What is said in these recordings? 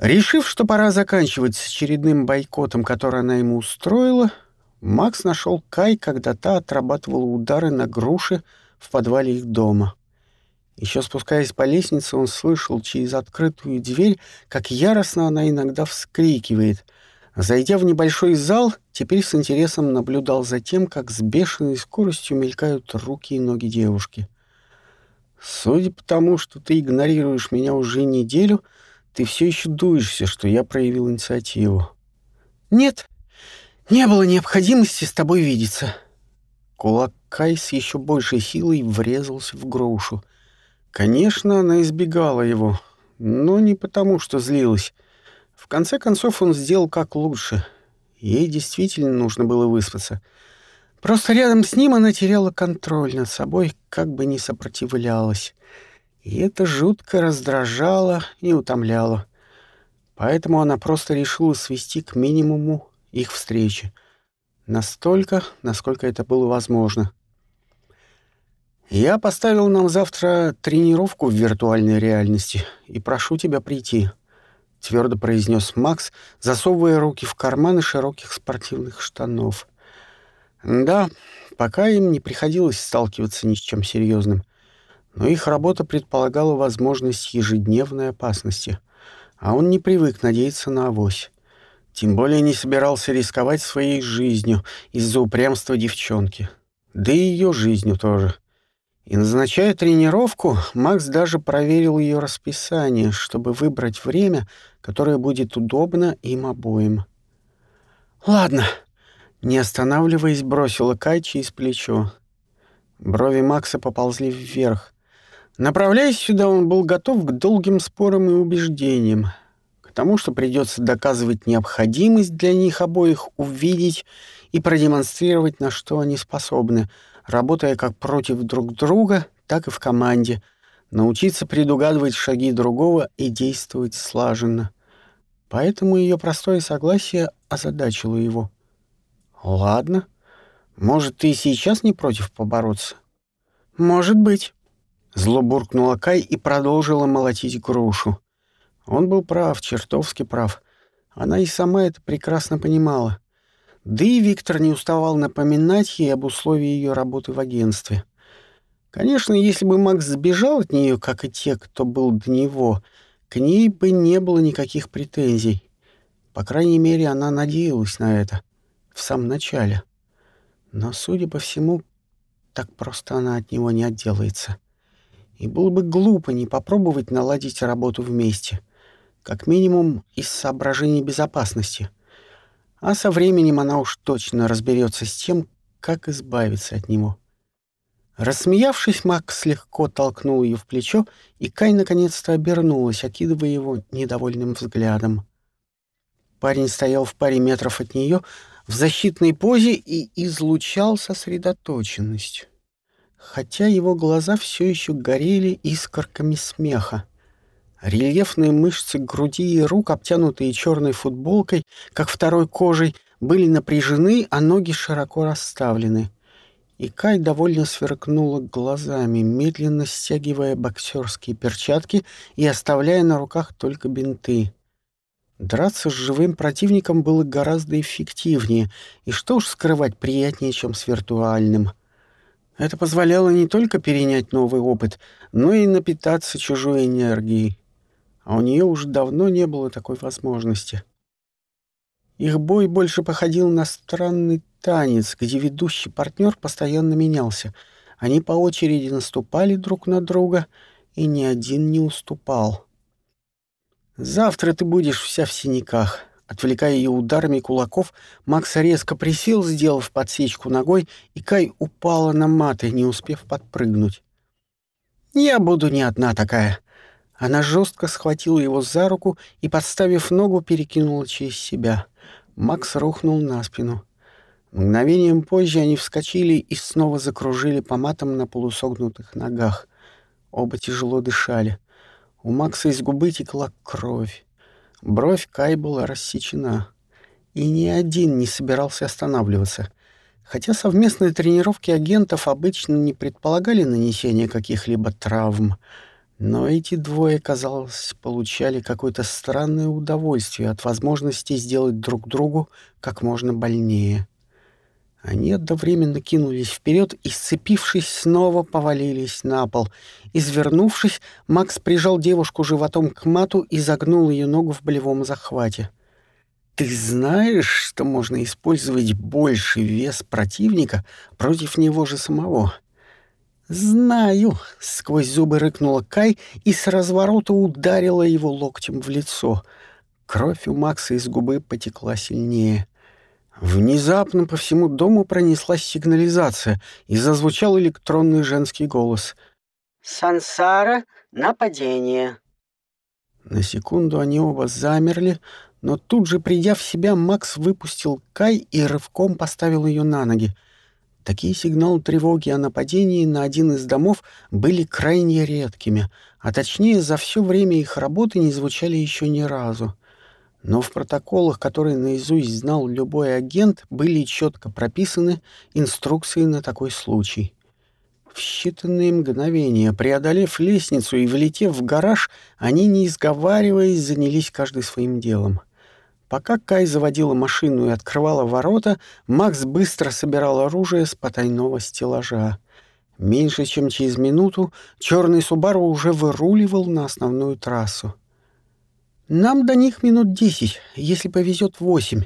Решив, что пора заканчивать с очередным бойкотом, который она ему устроила, Макс нашел Кай, когда та отрабатывала удары на груши в подвале их дома. Еще спускаясь по лестнице, он слышал через открытую дверь, как яростно она иногда вскрикивает. Зайдя в небольшой зал, теперь с интересом наблюдал за тем, как с бешеной скоростью мелькают руки и ноги девушки. «Судя по тому, что ты игнорируешь меня уже неделю, ты все еще дуешься, что я проявил инициативу». «Нет, не было необходимости с тобой видеться». Кулак Кай с еще большей силой врезался в грушу. Конечно, она избегала его, но не потому, что злилась. В конце концов, он сделал как лучше. Ей действительно нужно было выспаться. Просто рядом с ним она теряла контроль над собой, как бы не сопротивлялась. И это жутко раздражало и утомляло. Поэтому она просто решила свести к минимуму их встречи. Настолько, насколько это было возможно. Я поставил нам завтра тренировку в виртуальной реальности и прошу тебя прийти, твердо произнес Макс, засовывая руки в карманы широких спортивных штанов. Да, пока им не приходилось сталкиваться ни с чем серьезным, но их работа предполагала возможность ежедневной опасности, а он не привык надеяться на авось. Тем более не собирался рисковать своей жизнью из-за упрямства девчонки. Да и ее жизнью тоже. И назначая тренировку, Макс даже проверил ее расписание, чтобы выбрать время, которое будет удобно им обоим. «Ладно», — не останавливаясь, бросила Кай через плечо. Брови Макса поползли вверх. Направляясь сюда, он был готов к долгим спорам и убеждениям, к тому, что придется доказывать необходимость для них обоих увидеть и продемонстрировать, на что они способны — работая как против друг друга, так и в команде, научиться предугадывать шаги другого и действовать слаженно. Поэтому ее простое согласие озадачило его. «Ладно. Может, ты сейчас не против побороться?» «Может быть». Зло буркнула Кай и продолжила молотить грушу. Он был прав, чертовски прав. Она и сама это прекрасно понимала. Да и Виктор не уставал напоминать ей об условии ее работы в агентстве. Конечно, если бы Макс сбежал от нее, как и те, кто был до него, к ней бы не было никаких претензий. По крайней мере, она надеялась на это в самом начале. Но, судя по всему, так просто она от него не отделается. И было бы глупо не попробовать наладить работу вместе, как минимум из соображений безопасности — а со временем она уж точно разберется с тем, как избавиться от него. Рассмеявшись, Макс легко толкнул ее в плечо, и Кай наконец-то обернулась, окидывая его недовольным взглядом. Парень стоял в паре метров от нее в защитной позе и излучал сосредоточенность, хотя его глаза все еще горели искорками смеха. Рельефные мышцы груди и рук, обтянутые черной футболкой, как второй кожей, были напряжены, а ноги широко расставлены. И Кай довольно сверкнула глазами, медленно стягивая боксерские перчатки и оставляя на руках только бинты. Драться с живым противником было гораздо эффективнее, и что уж скрывать приятнее, чем с виртуальным. Это позволяло не только перенять новый опыт, но и напитаться чужой энергией а у нее уже давно не было такой возможности. Их бой больше походил на странный танец, где ведущий партнер постоянно менялся. Они по очереди наступали друг на друга, и ни один не уступал. «Завтра ты будешь вся в синяках», Отвлекая ее ударами кулаков, Макс резко присел, сделав подсечку ногой, и Кай упала на маты, не успев подпрыгнуть. «Я буду не одна такая», она жестко схватила его за руку и, подставив ногу, перекинула через себя. Макс рухнул на спину. Мгновением позже они вскочили и снова закружили по матам на полусогнутых ногах. Оба тяжело дышали. У Макса из губы текла кровь. Бровь Кай была рассечена. И ни один не собирался останавливаться. Хотя совместные тренировки агентов обычно не предполагали нанесения каких-либо травм — Но эти двое, казалось, получали какое-то странное удовольствие от возможности сделать друг другу как можно больнее. Они одновременно кинулись вперед и, сцепившись, снова повалились на пол. Извернувшись, Макс прижал девушку животом к мату и загнул ее ногу в болевом захвате. «Ты знаешь, что можно использовать больший вес противника против него же самого?» «Знаю!» — сквозь зубы рыкнула Кай и с разворота ударила его локтем в лицо. Кровь у Макса из губы потекла сильнее. Внезапно по всему дому пронеслась сигнализация, и зазвучал электронный женский голос. «Сансара, нападение!» На секунду они оба замерли, но тут же, придя в себя, Макс выпустил Кай и рывком поставил ее на ноги. Такие сигналы тревоги о нападении на один из домов были крайне редкими, а точнее за все время их работы не звучали еще ни разу. Но в протоколах, которые наизусть знал любой агент, были четко прописаны инструкции на такой случай. В считанные мгновения, преодолев лестницу и влетев в гараж, они, не изговариваясь, занялись каждый своим делом. Пока Кай заводила машину и открывала ворота, Макс быстро собирал оружие с потайного стеллажа. Меньше чем через минуту черный Субару уже выруливал на основную трассу. Нам до них минут десять, если повезет восемь.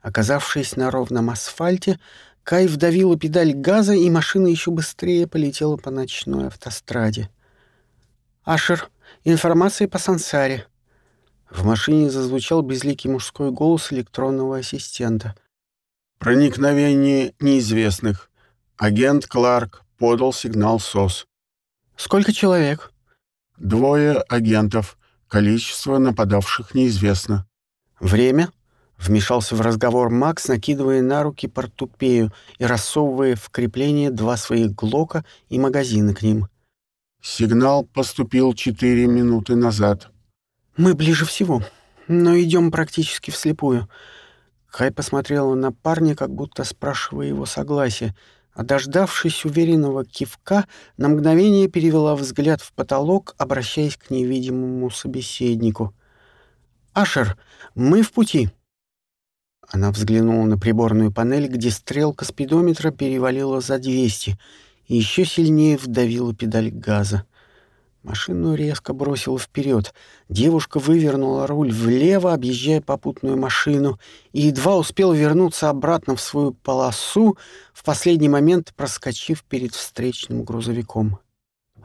Оказавшись на ровном асфальте, Кай вдавила педаль газа, и машина еще быстрее полетела по ночной автостраде. «Ашер, информация по Сансаре». В машине зазвучал безликий мужской голос электронного ассистента. «Проникновение неизвестных. Агент Кларк подал сигнал СОС». «Сколько человек?» «Двое агентов. Количество нападавших неизвестно. Время? Вмешался в разговор Макс, накидывая на руки портупею и рассовывая в крепление два своих глока и магазины к ним. Сигнал поступил четыре минуты назад. Мы ближе всего, но идем практически вслепую. Кай посмотрела на парня, как будто спрашивая его согласия, а дождавшись уверенного кивка, на мгновение перевела взгляд в потолок, обращаясь к невидимому собеседнику. «Ашер, мы в пути!» Она взглянула на приборную панель, где стрелка спидометра перевалила за 200 и еще сильнее вдавила педаль газа. Машину резко бросило вперед. Девушка вывернула руль влево, объезжая попутную машину, и едва успела вернуться обратно в свою полосу, в последний момент проскочив перед встречным грузовиком.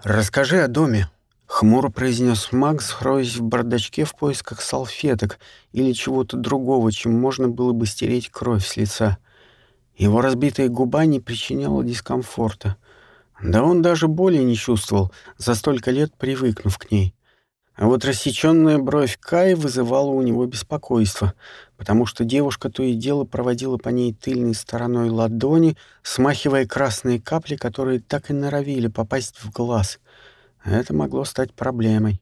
«Расскажи о доме», — хмуро произнес Макс, роясь в бардачке в поисках салфеток или чего-то другого, чем можно было бы стереть кровь с лица. Его разбитая губа не причиняла дискомфорта. Да он даже боли не чувствовал, за столько лет привыкнув к ней. А вот рассеченная бровь Кай вызывала у него беспокойство, потому что девушка то и дело проводила по ней тыльной стороной ладони, смахивая красные капли, которые так и норовили попасть в глаз. Это могло стать проблемой.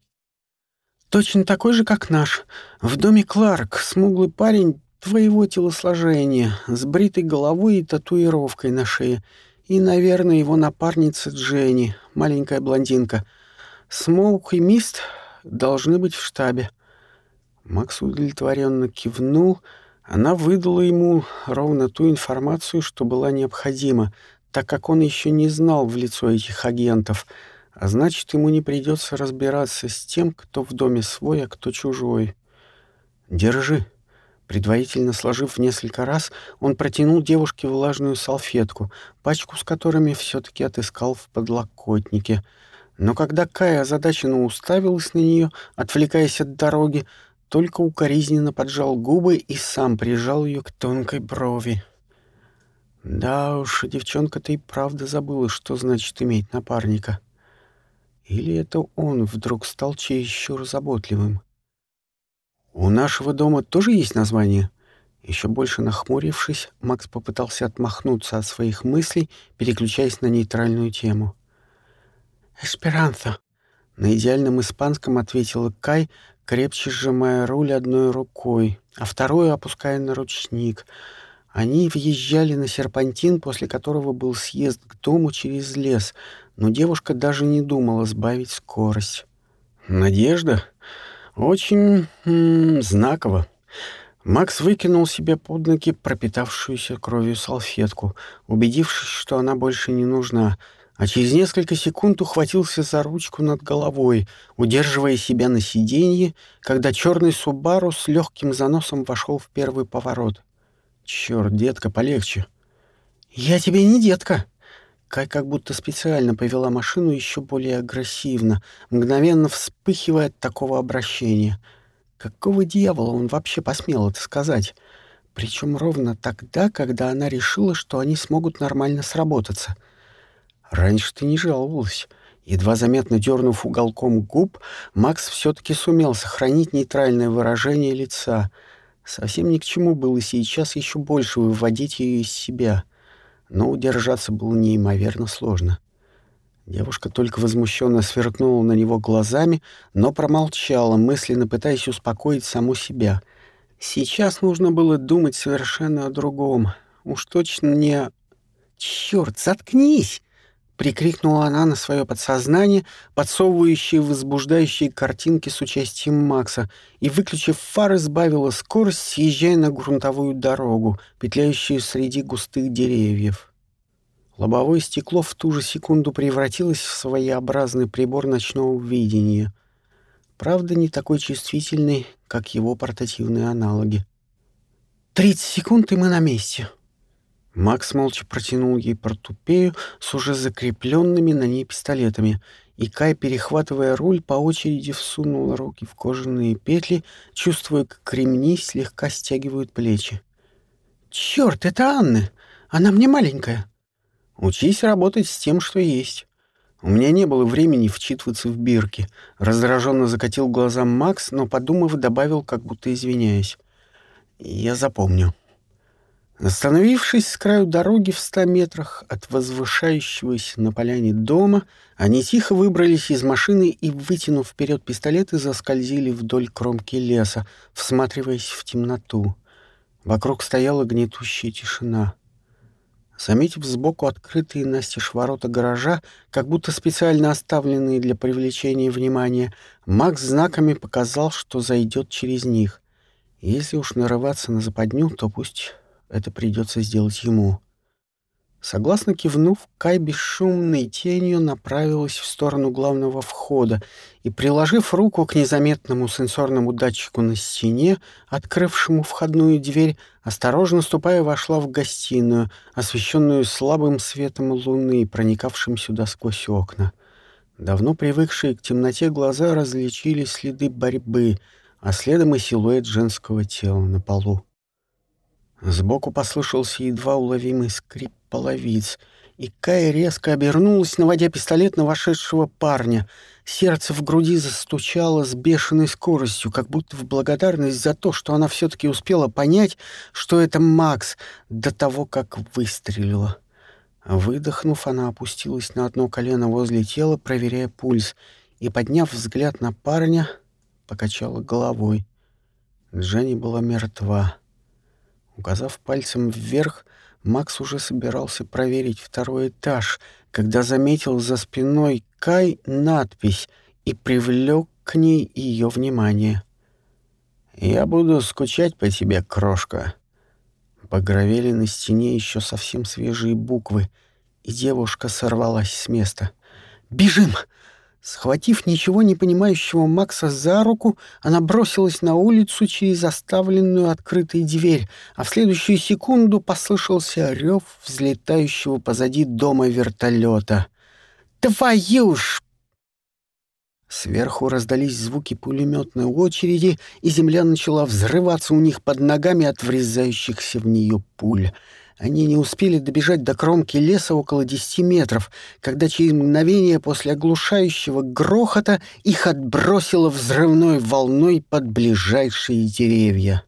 «Точно такой же, как наш. В доме Кларк, смуглый парень твоего телосложения, с бритой головой и татуировкой на шее — и, наверное, его напарница Дженни, маленькая блондинка. Смоук и Мист должны быть в штабе. Макс удовлетворенно кивнул. Она выдала ему ровно ту информацию, что была необходима, так как он еще не знал в лицо этих агентов, а значит, ему не придется разбираться с тем, кто в доме свой, а кто чужой. «Держи», Предварительно сложив в несколько раз, он протянул девушке влажную салфетку, пачку с которыми все-таки отыскал в подлокотнике. Но когда Кая озадаченно уставилась на нее, отвлекаясь от дороги, только укоризненно поджал губы и сам прижал ее к тонкой брови. Да уж, девчонка-то и правда забыла, что значит иметь напарника. Или это он вдруг стал чересчур заботливым? «У нашего дома тоже есть название?» Еще больше нахмурившись, Макс попытался отмахнуться от своих мыслей, переключаясь на нейтральную тему. «Эсперанто», — на идеальном испанском ответила Кай, крепче сжимая руль одной рукой, а вторую опуская на ручник. Они въезжали на серпантин, после которого был съезд к дому через лес, но девушка даже не думала сбавить скорость. Надежда? Очень знаково. Макс выкинул себе под ноги пропитавшуюся кровью салфетку, убедившись, что она больше не нужна, а через несколько секунд ухватился за ручку над головой, удерживая себя на сиденье, когда черный Субару с легким заносом вошел в первый поворот. Черт, детка, полегче. Я тебе не детка. Кай как будто специально повела машину еще более агрессивно, мгновенно вспыхивая от такого обращения — Какого дьявола он вообще посмел это сказать? Причем ровно тогда, когда она решила, что они смогут нормально сработаться. Раньше ты не жаловалась. Едва заметно дернув уголком губ, Макс все-таки сумел сохранить нейтральное выражение лица. Совсем ни к чему было сейчас еще больше выводить ее из себя. Но удержаться было неимоверно сложно. — Девушка только возмущенно сверкнула на него глазами, но промолчала, мысленно пытаясь успокоить саму себя. Сейчас нужно было думать совершенно о другом. Уж точно не... «Чёрт, заткнись!» — прикрикнула она на свое подсознание, подсовывающее возбуждающие картинки с участием Макса, и, выключив фары, сбавила скорость, съезжая на грунтовую дорогу, петляющую среди густых деревьев. Лобовое стекло в ту же секунду превратилось в своеобразный прибор ночного видения. Правда, не такой чувствительный, как его портативные аналоги. «Тридцать секунд, и мы на месте». Макс молча протянул ей портупею с уже закрепленными на ней пистолетами, и Кай, перехватывая руль, по очереди всунул руки в кожаные петли, чувствуя, как ремни слегка стягивают плечи. «Чёрт, это Анна! Она мне маленькая!» Учись работать с тем, что есть. У меня не было времени вчитываться в бирки. Раздраженно закатил глаза Макс, но, подумав, добавил, как будто извиняясь. Я запомню. Остановившись с краю дороги в ста метрах от возвышающегося на поляне дома, они тихо выбрались из машины и, вытянув вперед пистолеты, заскользили вдоль кромки леса, всматриваясь в темноту. Вокруг стояла гнетущая тишина. Заметив сбоку открытые настежь ворота гаража, как будто специально оставленные для привлечения внимания, Макс знаками показал, что зайдет через них. Если уж нарываться на западню, то пусть это придется сделать ему. Согласно кивнув, Кай бесшумной тенью направилась в сторону главного входа и, приложив руку к незаметному сенсорному датчику на стене, открывшему входную дверь, осторожно ступая, вошла в гостиную, освещенную слабым светом луны, проникавшим сюда сквозь окна. Давно привыкшие к темноте глаза различили следы борьбы, а следом и силуэт женского тела на полу. Сбоку послышался едва уловимый скрип половиц, и Кая резко обернулась, наводя пистолет на вошедшего парня. Сердце в груди застучало с бешеной скоростью, как будто в благодарность за то, что она все-таки успела понять, что это Макс, до того, как выстрелила. Выдохнув, она опустилась на одно колено возле тела, проверяя пульс, и, подняв взгляд на парня, покачала головой. Дженни была мертва. Указав пальцем вверх, Макс уже собирался проверить второй этаж, когда заметил за спиной Кай надпись и привлек к ней ее внимание. «Я буду скучать по тебе, крошка». Погровели на стене еще совсем свежие буквы, и девушка сорвалась с места. «Бежим!» Схватив ничего не понимающего Макса за руку, она бросилась на улицу через оставленную открытой дверь, а в следующую секунду послышался рев взлетающего позади дома вертолета. «Твою ж!» Сверху раздались звуки пулеметной очереди, и земля начала взрываться у них под ногами от врезающихся в нее пуль. Они не успели добежать до кромки леса около десяти метров, когда через мгновение после оглушающего грохота их отбросило взрывной волной под ближайшие деревья.